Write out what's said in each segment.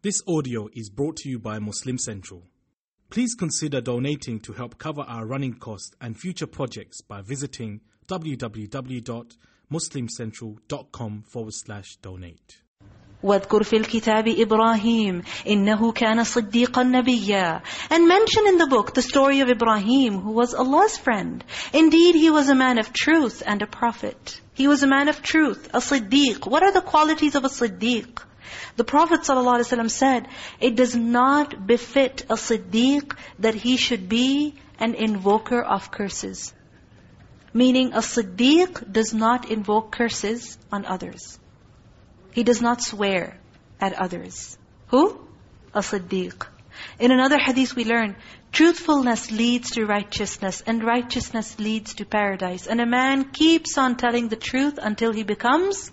This audio is brought to you by Muslim Central. Please consider donating to help cover our running costs and future projects by visiting www.muslimcentral.com forward slash donate. واذكر في الكتاب إبراهيم إنه كان صديقا نبيا And mention in the book the story of Ibrahim who was Allah's friend. Indeed, he was a man of truth and a prophet. He was a man of truth, a siddiq. What are the qualities of a siddiq? The Prophet ﷺ said, it does not befit a siddiq that he should be an invoker of curses. Meaning a siddiq does not invoke curses on others. He does not swear at others. Who? A siddiq. In another hadith we learn, truthfulness leads to righteousness, and righteousness leads to paradise. And a man keeps on telling the truth until he becomes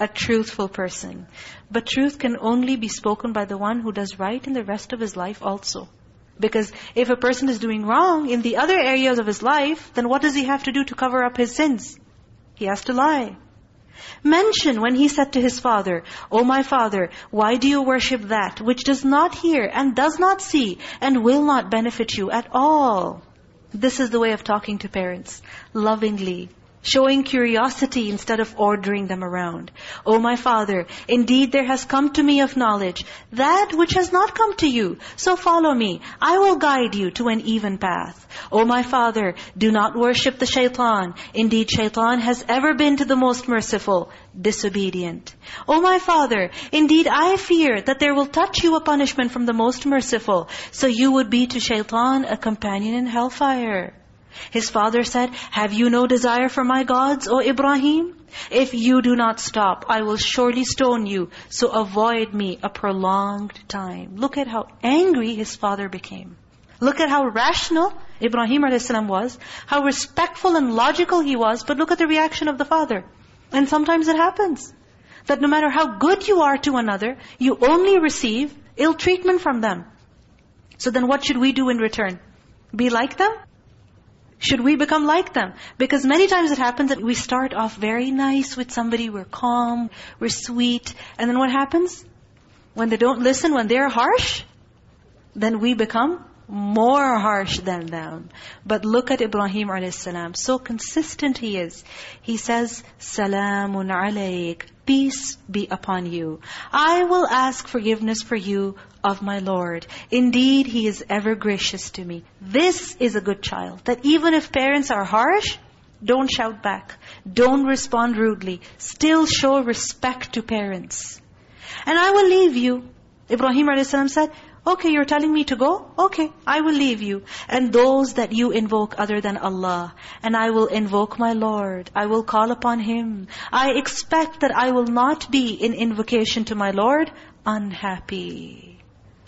a truthful person. But truth can only be spoken by the one who does right in the rest of his life also. Because if a person is doing wrong in the other areas of his life, then what does he have to do to cover up his sins? He has to lie. Mention when he said to his father, O my father, why do you worship that which does not hear and does not see and will not benefit you at all? This is the way of talking to parents. Lovingly, Showing curiosity instead of ordering them around. O my Father, indeed there has come to me of knowledge that which has not come to you. So follow me. I will guide you to an even path. O my Father, do not worship the shaitan. Indeed shaitan has ever been to the most merciful, disobedient. O my Father, indeed I fear that there will touch you a punishment from the most merciful. So you would be to shaitan a companion in hellfire. His father said, Have you no desire for my gods, O Ibrahim? If you do not stop, I will surely stone you. So avoid me a prolonged time. Look at how angry his father became. Look at how rational Ibrahim a.s. was. How respectful and logical he was. But look at the reaction of the father. And sometimes it happens. That no matter how good you are to another, you only receive ill treatment from them. So then what should we do in return? Be like them? Should we become like them? Because many times it happens that we start off very nice with somebody, we're calm, we're sweet, and then what happens? When they don't listen, when they're harsh, then we become more harsh than them. But look at Ibrahim a.s. So consistent he is. He says, Salamun alayk. Peace be upon you. I will ask forgiveness for you of my Lord. Indeed, He is ever gracious to me. This is a good child. That even if parents are harsh, don't shout back. Don't respond rudely. Still show respect to parents. And I will leave you. Ibrahim a.s. said, Okay, you're telling me to go? Okay, I will leave you. And those that you invoke other than Allah. And I will invoke my Lord. I will call upon Him. I expect that I will not be in invocation to my Lord unhappy.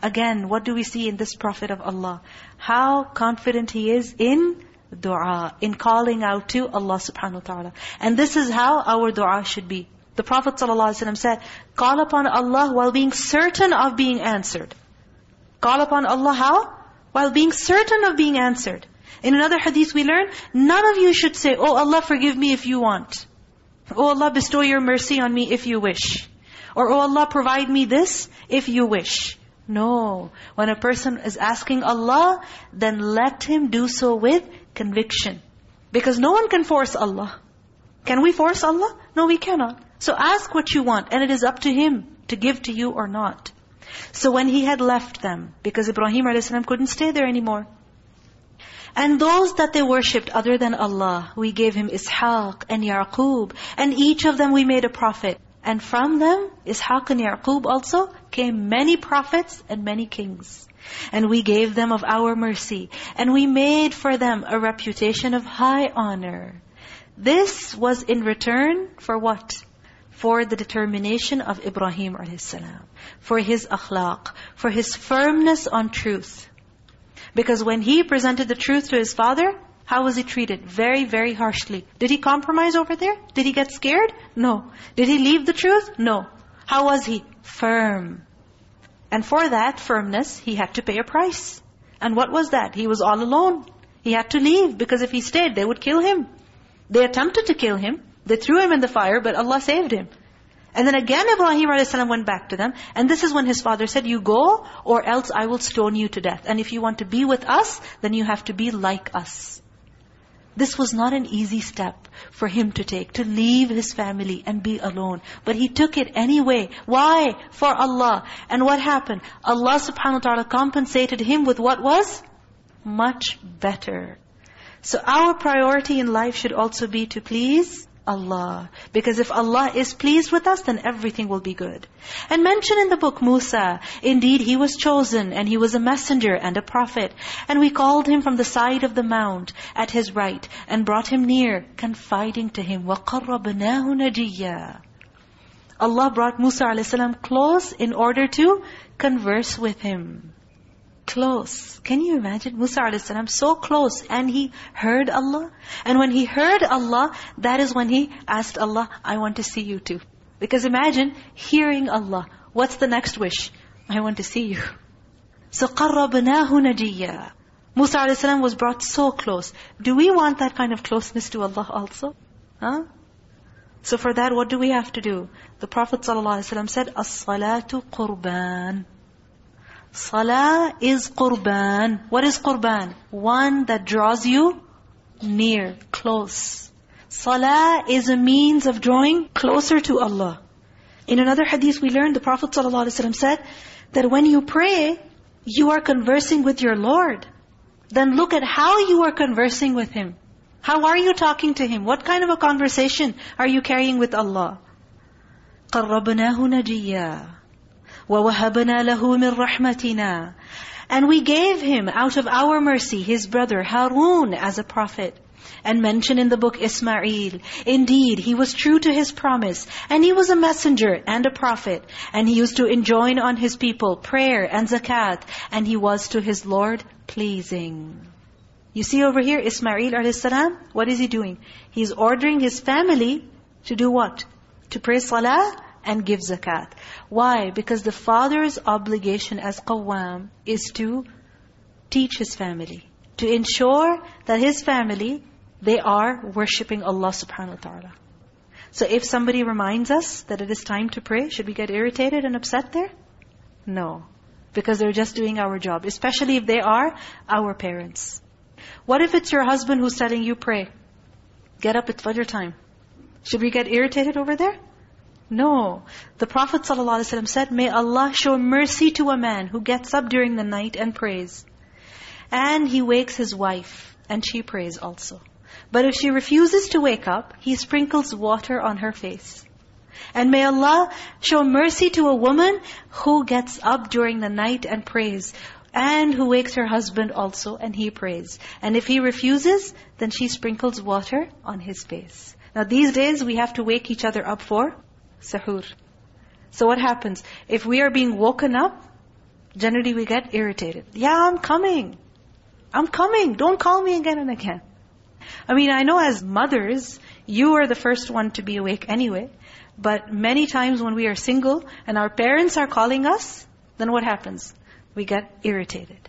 Again, what do we see in this Prophet of Allah? How confident he is in dua, in calling out to Allah subhanahu wa ta'ala. And this is how our dua should be. The Prophet ﷺ said, call upon Allah while being certain of being answered. Call upon Allah how? While being certain of being answered. In another hadith we learn, none of you should say, Oh Allah forgive me if you want. Oh Allah bestow your mercy on me if you wish. Or Oh Allah provide me this if you wish. No. When a person is asking Allah, then let him do so with conviction. Because no one can force Allah. Can we force Allah? No, we cannot. So ask what you want, and it is up to Him to give to you or not. So when he had left them, because Ibrahim a.s. couldn't stay there anymore. And those that they worshipped other than Allah, we gave him Ishaq and Yaqub. And each of them we made a prophet. And from them, Ishaq and Yaqub also, came many prophets and many kings. And we gave them of our mercy. And we made for them a reputation of high honor. This was in return for what? For the determination of Ibrahim a.s. For his akhlaq, for his firmness on truth. Because when he presented the truth to his father, how was he treated? Very, very harshly. Did he compromise over there? Did he get scared? No. Did he leave the truth? No. How was he? Firm. And for that firmness, he had to pay a price. And what was that? He was all alone. He had to leave because if he stayed, they would kill him. They attempted to kill him. They threw him in the fire, but Allah saved him. And then again Ibrahim a.s. went back to them. And this is when his father said, you go or else I will stone you to death. And if you want to be with us, then you have to be like us. This was not an easy step for him to take, to leave his family and be alone. But he took it anyway. Why? For Allah. And what happened? Allah subhanahu wa ta'ala compensated him with what was? Much better. So our priority in life should also be to please Allah. Because if Allah is pleased with us, then everything will be good. And mention in the book Musa, indeed he was chosen and he was a messenger and a prophet. And we called him from the side of the mount at his right and brought him near, confiding to him, وَقَرَّبْنَاهُ نَجِيًّا Allah brought Musa a.s. close in order to converse with him. Close. Can you imagine? Musa a.s. so close and he heard Allah. And when he heard Allah, that is when he asked Allah, I want to see you too. Because imagine hearing Allah. What's the next wish? I want to see you. So قَرَّبْنَاهُ نَجِيًّا Musa a.s. was brought so close. Do we want that kind of closeness to Allah also? Huh? So for that, what do we have to do? The Prophet ﷺ said, As-salatu qurban. Salah is qurban. What is qurban? One that draws you near, close. Salah is a means of drawing closer to Allah. In another hadith we learned, the Prophet ﷺ said that when you pray, you are conversing with your Lord. Then look at how you are conversing with Him. How are you talking to Him? What kind of a conversation are you carrying with Allah? قَرَّبْنَاهُ نَجِيًّا وَوَهَبْنَا لَهُ مِنْ رَحْمَتِنَا And we gave him out of our mercy his brother Harun as a prophet. And mentioned in the book Ismail, indeed, he was true to his promise, and he was a messenger and a prophet, and he used to enjoin on his people prayer and zakat, and he was to his Lord pleasing. You see over here, Ismail a.s., what is he doing? He's ordering his family to do what? To pray salah and give zakat. Why? Because the father's obligation as qawwam is to teach his family. To ensure that his family, they are worshipping Allah subhanahu wa ta'ala. So if somebody reminds us that it is time to pray, should we get irritated and upset there? No. Because they're just doing our job. Especially if they are our parents. What if it's your husband who's telling you pray? Get up at Fajr time. Should we get irritated over there? No. The Prophet ﷺ said, May Allah show mercy to a man who gets up during the night and prays. And he wakes his wife, and she prays also. But if she refuses to wake up, he sprinkles water on her face. And may Allah show mercy to a woman who gets up during the night and prays, and who wakes her husband also, and he prays. And if he refuses, then she sprinkles water on his face. Now these days, we have to wake each other up for Sahur. So what happens? If we are being woken up, generally we get irritated. Yeah, I'm coming. I'm coming. Don't call me again and again. I mean, I know as mothers, you are the first one to be awake anyway. But many times when we are single and our parents are calling us, then what happens? We get irritated.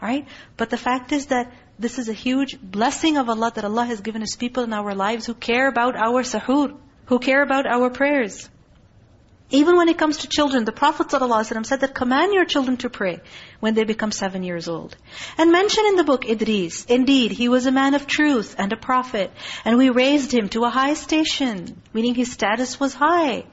Right? But the fact is that this is a huge blessing of Allah that Allah has given us people in our lives who care about our sahur who care about our prayers. Even when it comes to children, the Prophet ﷺ said that command your children to pray when they become seven years old. And mention in the book Idris, indeed, he was a man of truth and a prophet. And we raised him to a high station, meaning his status was high.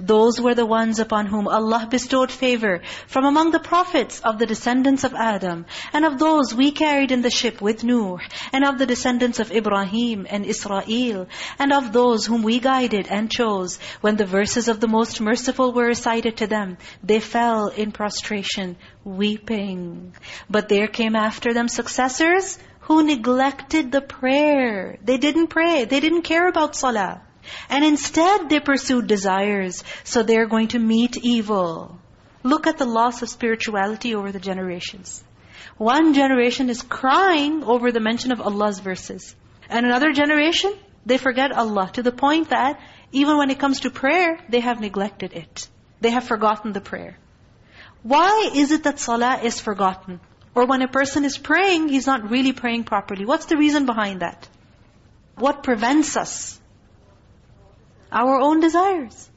Those were the ones upon whom Allah bestowed favor from among the prophets of the descendants of Adam, and of those we carried in the ship with Nuh, and of the descendants of Ibrahim and Israel, and of those whom we guided and chose. When the verses of the Most Merciful were recited to them, they fell in prostration, weeping. But there came after them successors who neglected the prayer. They didn't pray. They didn't care about salah. And instead they pursued desires, so they're going to meet evil. Look at the loss of spirituality over the generations. One generation is crying over the mention of Allah's verses. And another generation, they forget Allah to the point that even when it comes to prayer, they have neglected it. They have forgotten the prayer. Why is it that salah is forgotten? Or when a person is praying, he's not really praying properly. What's the reason behind that? What prevents us our own desires.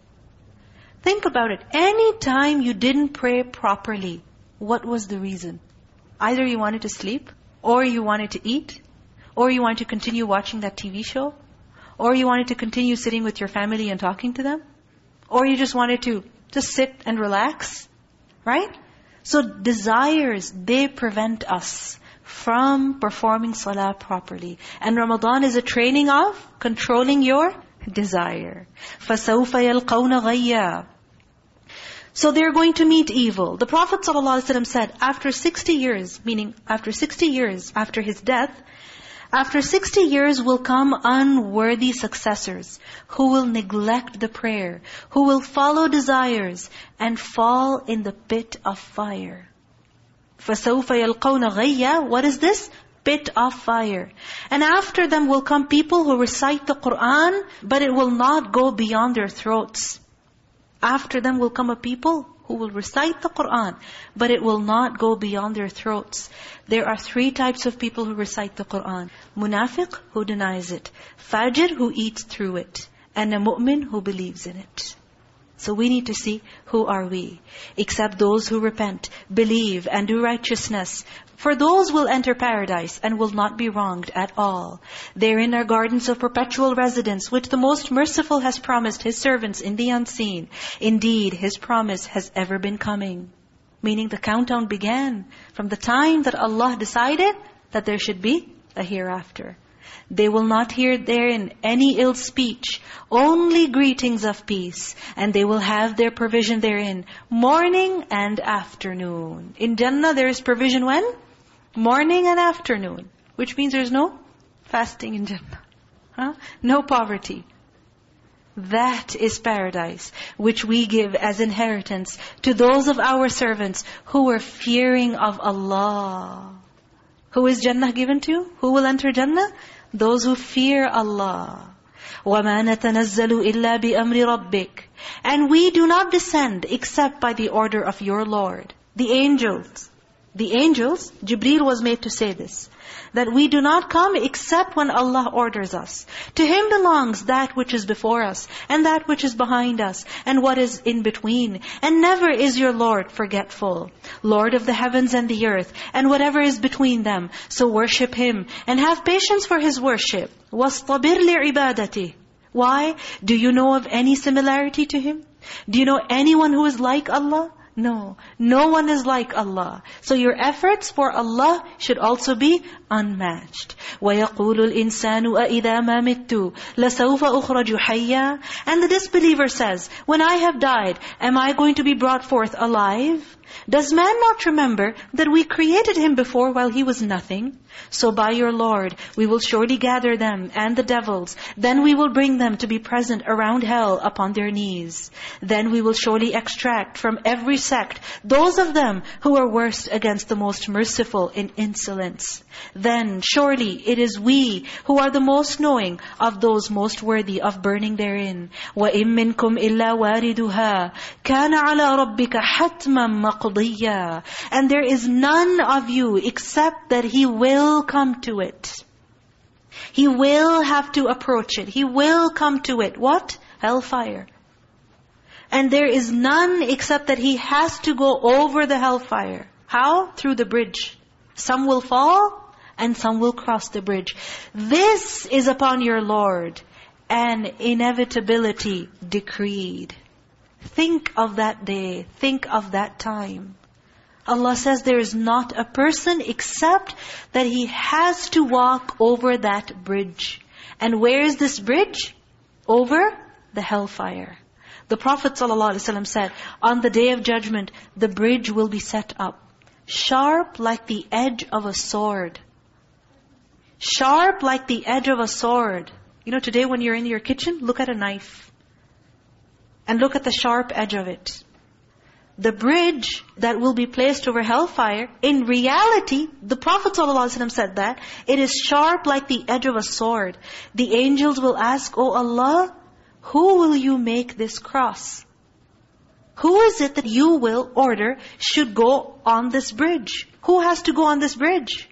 Think about it. Any time you didn't pray properly, what was the reason? Either you wanted to sleep, or you wanted to eat, or you wanted to continue watching that TV show, or you wanted to continue sitting with your family and talking to them, or you just wanted to just sit and relax, right? So desires, they prevent us from performing salah properly. And Ramadan is a training of controlling your desire. فَسَوْفَ يَلْقَوْنَ غَيَّا So they're going to meet evil. The Prophet ﷺ said, after 60 years, meaning after 60 years after his death, after 60 years will come unworthy successors who will neglect the prayer, who will follow desires and fall in the pit of fire. فَسَوْفَ يَلْقَوْنَ غَيَّا What is this? Pit of fire. And after them will come people who recite the Qur'an, but it will not go beyond their throats. After them will come a people who will recite the Qur'an, but it will not go beyond their throats. There are three types of people who recite the Qur'an. Munafiq, who denies it. Fajir, who eats through it. And a mu'min who believes in it. So we need to see, who are we? Except those who repent, believe, and do righteousness. For those will enter paradise and will not be wronged at all. Therein are gardens of perpetual residence, which the Most Merciful has promised His servants in the unseen. Indeed, His promise has ever been coming. Meaning the countdown began from the time that Allah decided that there should be a hereafter. They will not hear therein any ill speech, only greetings of peace. And they will have their provision therein, morning and afternoon. In Jannah there is provision when? Morning and afternoon. Which means there's no fasting in Jannah. Huh? No poverty. That is paradise, which we give as inheritance to those of our servants who are fearing of Allah. Who is Jannah given to? Who will enter Jannah? Those who fear Allah. وَمَا نَتَنَزَّلُ إِلَّا بِأَمْرِ رَبِّكَ And we do not descend except by the order of your Lord. The angels. The angels, Jibreel was made to say this that we do not come except when Allah orders us. To Him belongs that which is before us, and that which is behind us, and what is in between. And never is your Lord forgetful. Lord of the heavens and the earth, and whatever is between them. So worship Him, and have patience for His worship. وَاصْطَبِرْ لِعِبَادَتِهِ Why? Do you know of any similarity to Him? Do you know anyone who is like Allah? No. No one is like Allah. So your efforts for Allah should also be unmatched. وَيَقُولُ الْإِنسَانُ أَإِذَا مَا مِتُّ لَسَوْفَ أُخْرَجُ حَيًّا And the disbeliever says, when I have died, am I going to be brought forth alive? Does man not remember that we created him before while he was nothing? So by your Lord, we will surely gather them and the devils. Then we will bring them to be present around hell upon their knees. Then we will surely extract from every sect those of them who are worst against the most merciful in insolence. Then surely it is we who are the most knowing of those most worthy of burning therein. وَإِن مِّنكُمْ إِلَّا وَارِدُهَا كَانَ عَلَىٰ رَبِّكَ حَتْمًا مَقْضِيًّا And there is none of you except that He will come to it. He will have to approach it. He will come to it. What? Hellfire. And there is none except that he has to go over the hellfire. How? Through the bridge. Some will fall and some will cross the bridge. This is upon your Lord and inevitability decreed. Think of that day. Think of that time. Allah says there is not a person except that he has to walk over that bridge. And where is this bridge? Over the hellfire. The Prophet ﷺ said, on the day of judgment, the bridge will be set up. Sharp like the edge of a sword. Sharp like the edge of a sword. You know, today when you're in your kitchen, look at a knife. And look at the sharp edge of it. The bridge that will be placed over hellfire, in reality, the Prophet ﷺ said that, it is sharp like the edge of a sword. The angels will ask, Oh Allah, who will you make this cross? Who is it that you will order should go on this bridge? Who has to go on this bridge?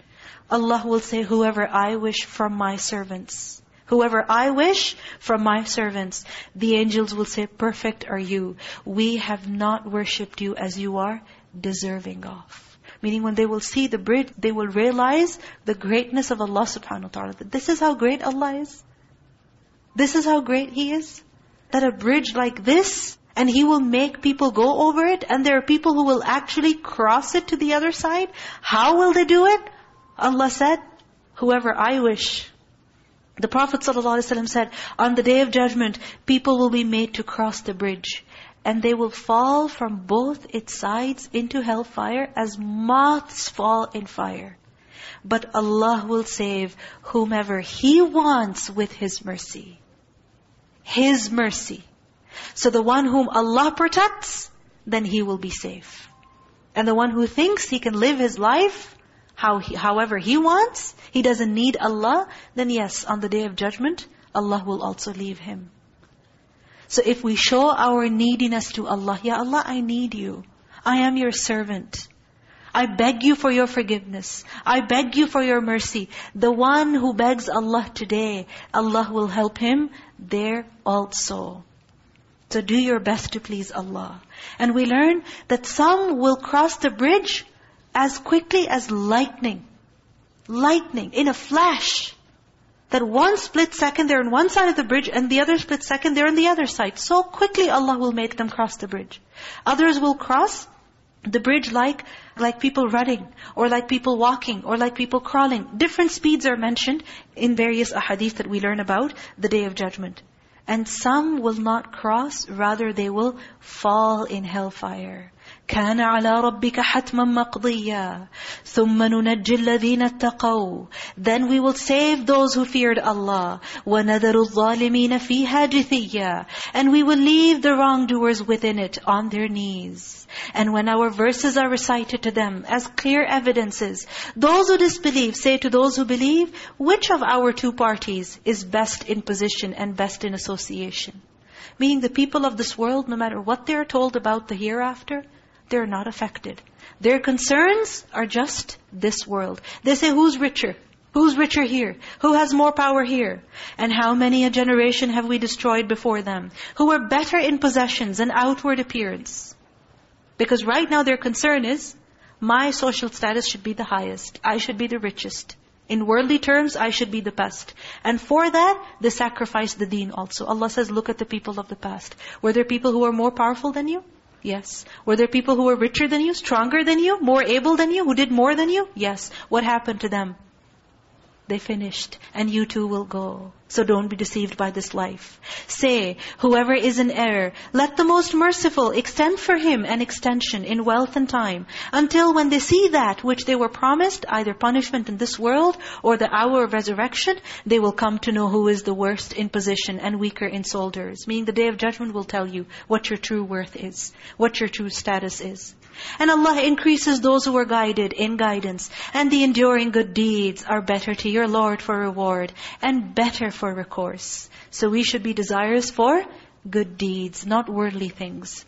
Allah will say, whoever I wish from my servants. Whoever I wish from my servants, the angels will say, perfect are you. We have not worshipped you as you are deserving of. Meaning when they will see the bridge, they will realize the greatness of Allah subhanahu wa ta'ala. This is how great Allah is. This is how great He is. That a bridge like this, and He will make people go over it, and there are people who will actually cross it to the other side. How will they do it? Allah said, whoever I wish the Prophet ﷺ said, on the day of judgment, people will be made to cross the bridge. And they will fall from both its sides into hellfire as moths fall in fire. But Allah will save whomever He wants with His mercy. His mercy. So the one whom Allah protects, then he will be safe. And the one who thinks he can live his life how he, however he wants, he doesn't need Allah, then yes, on the day of judgment, Allah will also leave him. So if we show our neediness to Allah, Ya Allah, I need you. I am your servant. I beg you for your forgiveness. I beg you for your mercy. The one who begs Allah today, Allah will help him there also. So do your best to please Allah. And we learn that some will cross the bridge as quickly as lightning. Lightning, in a flash. That one split second they're on one side of the bridge and the other split second they're on the other side. So quickly Allah will make them cross the bridge. Others will cross the bridge like, like people running, or like people walking, or like people crawling. Different speeds are mentioned in various ahadith that we learn about the Day of Judgment. And some will not cross, rather they will fall in hellfire. كان على ربك حتما مقضيا ثم ننجي الذين اتقوا Then we will save those who feared Allah وَنَذَرُ الظَّالِمِينَ فِيهَا جِثِيًّا And we will leave the wrongdoers within it on their knees. And when our verses are recited to them as clear evidences, those who disbelieve say to those who believe, which of our two parties is best in position and best in association? Meaning the people of this world, no matter what they're told about the hereafter, they're not affected. Their concerns are just this world. They say, who's richer? Who's richer here? Who has more power here? And how many a generation have we destroyed before them? Who were better in possessions and outward appearance? Because right now their concern is, my social status should be the highest. I should be the richest. In worldly terms, I should be the best. And for that, they sacrifice the deen also. Allah says, look at the people of the past. Were there people who were more powerful than you? Yes. Were there people who were richer than you, stronger than you, more able than you, who did more than you? Yes. What happened to them? They finished. And you too will go. So don't be deceived by this life. Say, whoever is in error, let the most merciful extend for him an extension in wealth and time, until when they see that which they were promised, either punishment in this world or the hour of resurrection, they will come to know who is the worst in position and weaker in soldiers. Meaning the day of judgment will tell you what your true worth is, what your true status is. And Allah increases those who are guided in guidance. And the enduring good deeds are better to your Lord for reward and better for recourse. So we should be desirous for good deeds, not worldly things.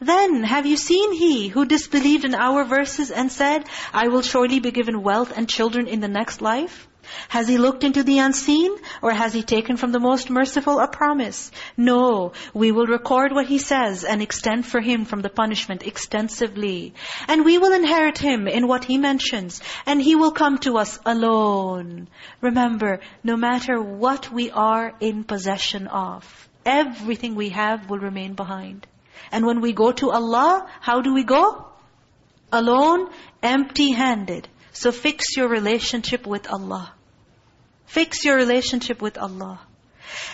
Then, have you seen he who disbelieved in our verses and said, I will surely be given wealth and children in the next life? Has he looked into the unseen? Or has he taken from the most merciful a promise? No, we will record what he says and extend for him from the punishment extensively. And we will inherit him in what he mentions. And he will come to us alone. Remember, no matter what we are in possession of, everything we have will remain behind. And when we go to Allah, how do we go? Alone, empty-handed. So fix your relationship with Allah. Fix your relationship with Allah.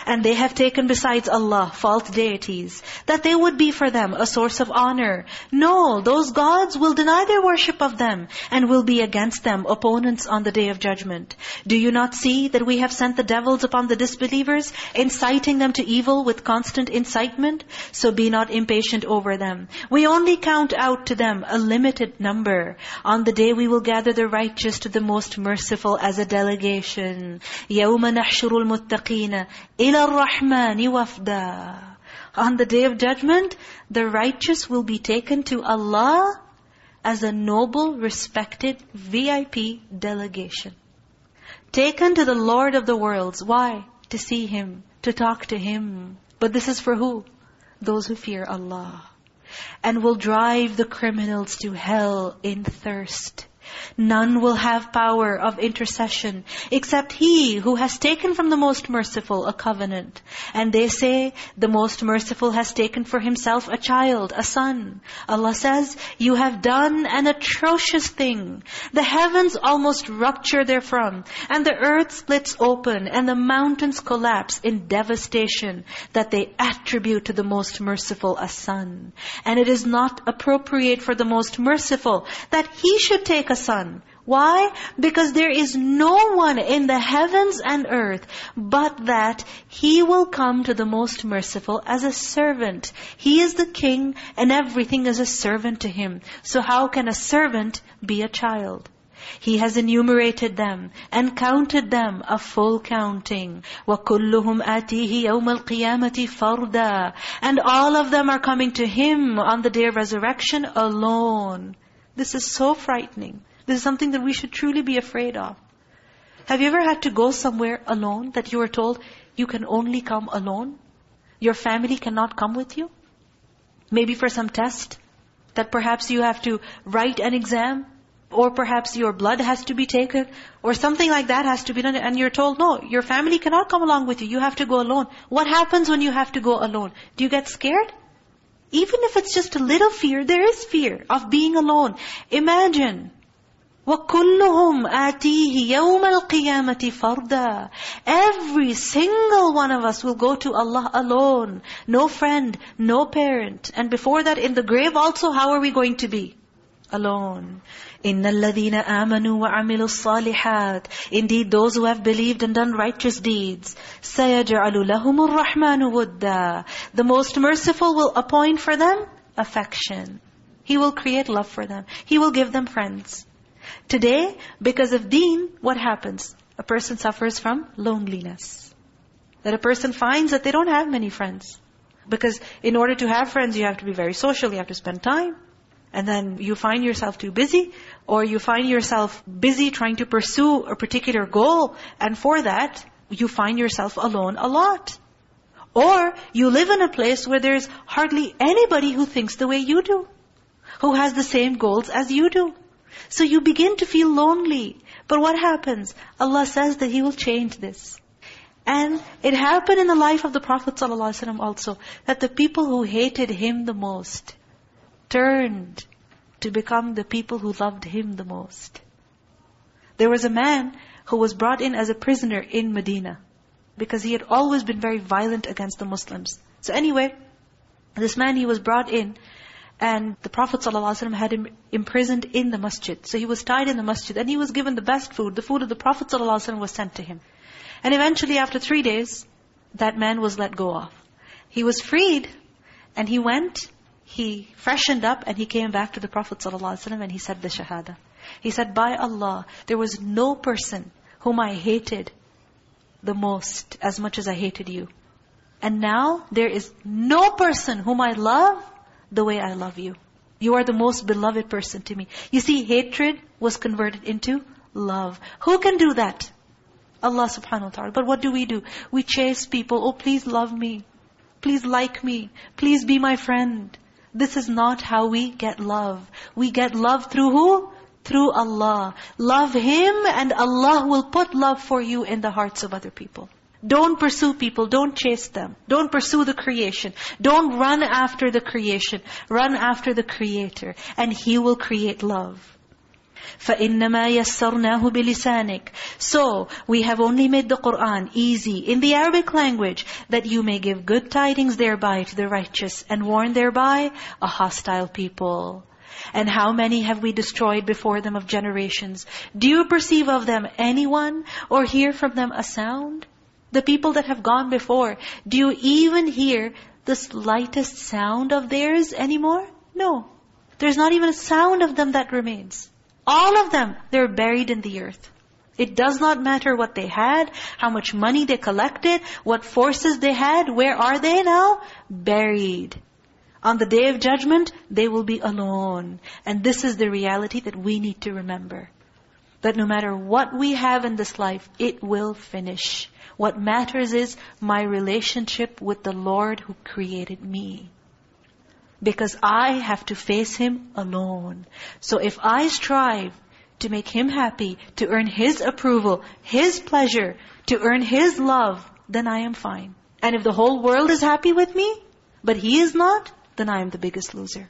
And they have taken besides Allah false deities, that they would be for them a source of honor. No, those gods will deny their worship of them and will be against them, opponents on the day of judgment. Do you not see that we have sent the devils upon the disbelievers, inciting them to evil with constant incitement? So be not impatient over them. We only count out to them a limited number. On the day we will gather the righteous to the most merciful as a delegation. يَوْمَ نَحْشُرُ الْمُتَّقِينَ إِلَى الرَّحْمَنِ وَفْدًا On the day of judgment, the righteous will be taken to Allah as a noble, respected, VIP delegation. Taken to the Lord of the worlds. Why? to see Him, to talk to Him. But this is for who? Those who fear Allah. And will drive the criminals to hell in thirst. None will have power of intercession except He who has taken from the Most Merciful a covenant. And they say, the Most Merciful has taken for Himself a child, a son. Allah says, you have done an atrocious thing. The heavens almost rupture therefrom, and the earth splits open, and the mountains collapse in devastation that they attribute to the Most Merciful a son. And it is not appropriate for the Most Merciful that He should take a son. Why? Because there is no one in the heavens and earth but that He will come to the Most Merciful as a servant. He is the King and everything is a servant to Him. So how can a servant be a child? He has enumerated them and counted them a full counting. وَكُلُّهُمْ آتِيهِ يَوْمَ الْقِيَامَةِ فَرْدًا And all of them are coming to Him on the day of resurrection alone. This is so frightening. This is something that we should truly be afraid of. Have you ever had to go somewhere alone that you were told you can only come alone? Your family cannot come with you? Maybe for some test that perhaps you have to write an exam or perhaps your blood has to be taken or something like that has to be done and you're told, no, your family cannot come along with you. You have to go alone. What happens when you have to go alone? Do you get scared? Even if it's just a little fear, there is fear of being alone. Imagine وَكُلُّهُمْ آتِيهِ يَوْمَ الْقِيَامَةِ فَرْدًا Every single one of us will go to Allah alone. No friend, no parent. And before that, in the grave also, how are we going to be? Alone. إِنَّ الَّذِينَ آمَنُوا وَعَمِلُوا الصَّالِحَاتِ Indeed, those who have believed and done righteous deeds, سَيَجْعَلُ لَهُمُ الرَّحْمَنُ وُدًّا The Most Merciful will appoint for them affection. He will create love for them. He will give them friends. Today, because of deen, what happens? A person suffers from loneliness. That a person finds that they don't have many friends. Because in order to have friends, you have to be very social, you have to spend time. And then you find yourself too busy, or you find yourself busy trying to pursue a particular goal, and for that, you find yourself alone a lot. Or you live in a place where there's hardly anybody who thinks the way you do, who has the same goals as you do. So you begin to feel lonely. But what happens? Allah says that He will change this. And it happened in the life of the Prophet ﷺ also, that the people who hated him the most, turned to become the people who loved him the most. There was a man who was brought in as a prisoner in Medina, because he had always been very violent against the Muslims. So anyway, this man, he was brought in, and the Prophet ﷺ had him imprisoned in the masjid. So he was tied in the masjid and he was given the best food. The food of the Prophet ﷺ was sent to him. And eventually after three days, that man was let go off. He was freed and he went, he freshened up and he came back to the Prophet ﷺ and he said the shahada. He said, by Allah, there was no person whom I hated the most as much as I hated you. And now there is no person whom I love the way I love you. You are the most beloved person to me. You see, hatred was converted into love. Who can do that? Allah subhanahu wa ta'ala. But what do we do? We chase people. Oh, please love me. Please like me. Please be my friend. This is not how we get love. We get love through who? Through Allah. Love Him and Allah will put love for you in the hearts of other people. Don't pursue people. Don't chase them. Don't pursue the creation. Don't run after the creation. Run after the Creator. And He will create love. فَإِنَّمَا يَسَّرْنَاهُ بِلِسَانِكَ So, we have only made the Qur'an easy in the Arabic language that you may give good tidings thereby to the righteous and warn thereby a hostile people. And how many have we destroyed before them of generations? Do you perceive of them anyone or hear from them a sound? The people that have gone before, do you even hear the slightest sound of theirs anymore? No. There's not even a sound of them that remains. All of them, they're buried in the earth. It does not matter what they had, how much money they collected, what forces they had. Where are they now? Buried. On the day of judgment, they will be alone. And this is the reality that we need to remember. That no matter what we have in this life, it will finish. What matters is my relationship with the Lord who created me. Because I have to face Him alone. So if I strive to make Him happy, to earn His approval, His pleasure, to earn His love, then I am fine. And if the whole world is happy with me, but He is not, then I am the biggest loser.